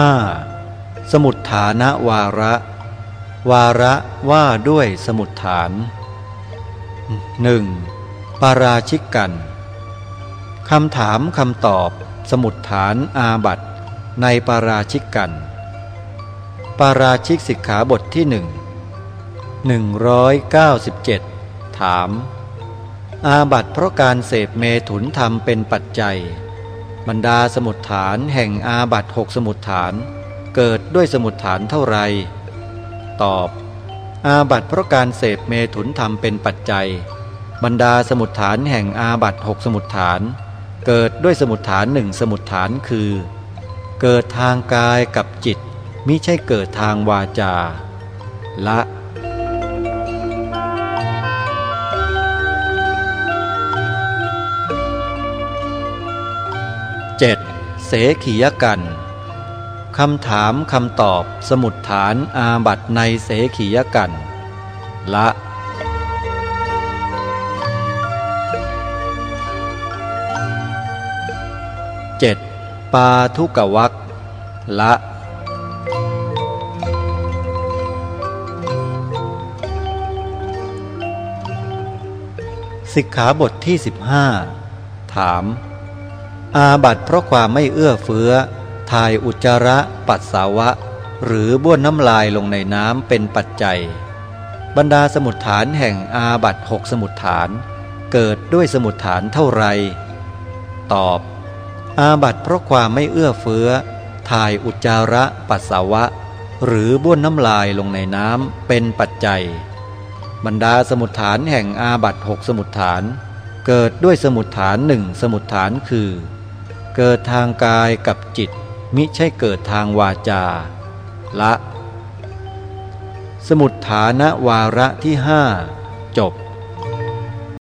5. สมุดฐานวาระ วาระว่าด้วยสมุดฐาน 1. ปาราชิกกันคำถามคำตอบ สมุดฐานอาบัตในปาราชิกกัน ปาราชิกสิกขาบทที่หนึ่ง197 ถาม อาบัตเพราะการเสพเมถุนธรรมเป็นปัจจัย บรรดาสมุดฐานแห่งอาบัตหกสมุดฐาน เกิดด้วยสมุดฐานเท่าไร ตอบ อาบัตเพราะการเสพเมถุนธรรมเป็นปัจจัย บรรดาสมุดฐานแห่งอาบัตหกสมุดฐาน เกิดด้วยสมุดฐานหนึ่งสมุดฐานคือ เกิดทางกายกับจิตมิใช่เกิดทางวาจา ละ 7. เสขียกันคำถามคำตอบสมุดฐานอาบัตในเสขียกัน ละ 7. ปาทุกวักละ สิกขาบทที่ 15 ถาม อาบัตเพราะความไม่เอื้อเฟื้อ ถ่ายอุจจาระปัสสาวะ หรือบ้วนน้ำลายลงในน้ำเป็นปัจจัย บรรดาสมุดฐานแห่งอาบัตหกสมุดฐาน เกิดด้วยสมุดฐานเท่าไร ตอบ อาบัตเพราะความไม่เอื้อเฟื้อ ถ่ายอุจจาระปัสสาวะ หรือบ้วนน้ำลายลงในน้ำเป็นปัจจัย บรรดาสมุดฐานแห่งอาบัตหกสมุดฐาน เกิดด้วยสมุดฐานหนึ่งสมุดฐานคือ เกิดทางกายกับจิต มิใช่เกิดทางวาจา ละ สมุดฐานะวาระที่ห้าจบ